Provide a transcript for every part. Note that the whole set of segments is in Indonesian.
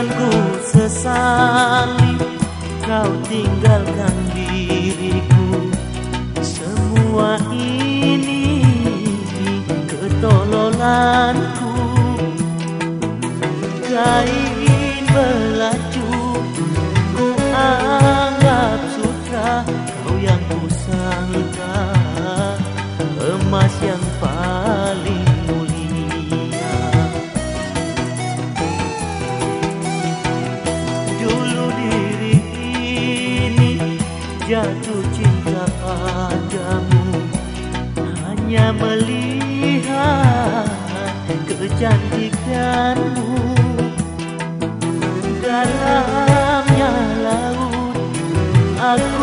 Ku sesali kau tinggalkan diriku. Semua ini ketololanku. Kain belaju ku anggap sutra Kau yang ku sangka emas yang paling jatuh cinta padamu. Hanya melihat kecantikanmu. Dalamnya laut aku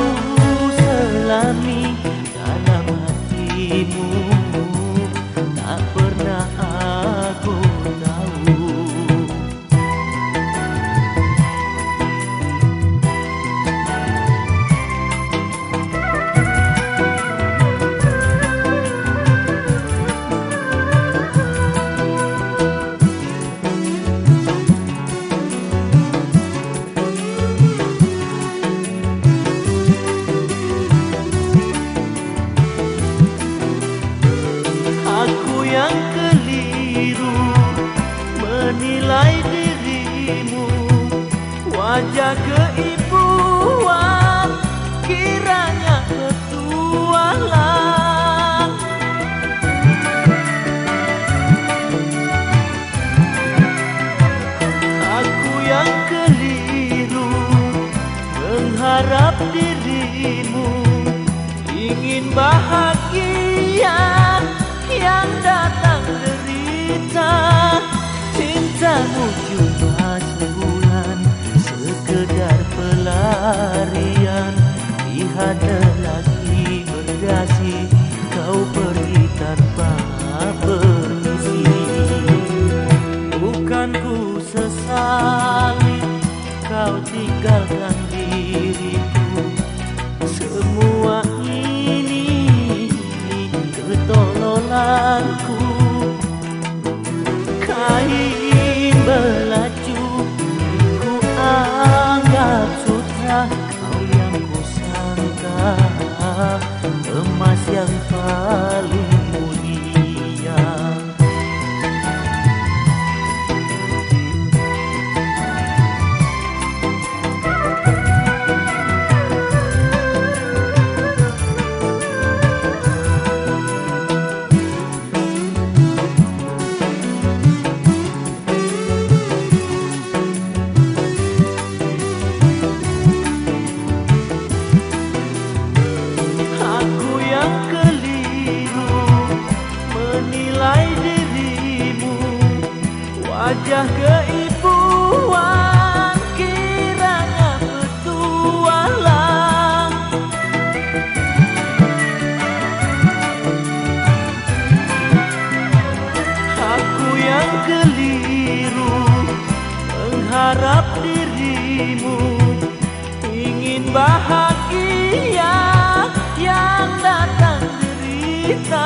menilai dirimu Wajah keibuan kiranya petualang Aku yang keliru mengharap dirimu Ingin bahagia yang datang derita Cintamu cuma sebulan Sekedar pelarian. Lihat lelaki berdasi Kau pergi tanpa permisi. Bukan ku sesali Kau tinggalkan diriku emas yang paling Wajah keibuan kiranya petualang. Aku yang keliru mengharap dirimu Ingin bahagia yang datang derita.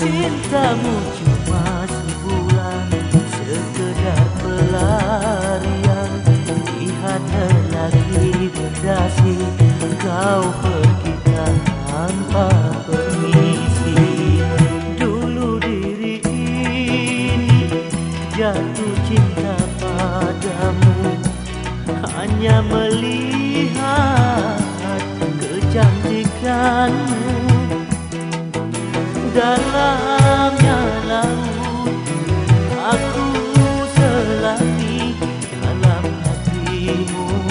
Cintamu kasih Engkau pergi tanpa permisi Dulu diri ini jatuh cinta padamu Hanya melihat kecantikanmu dalamnya nyalang aku selami dalam hatimu.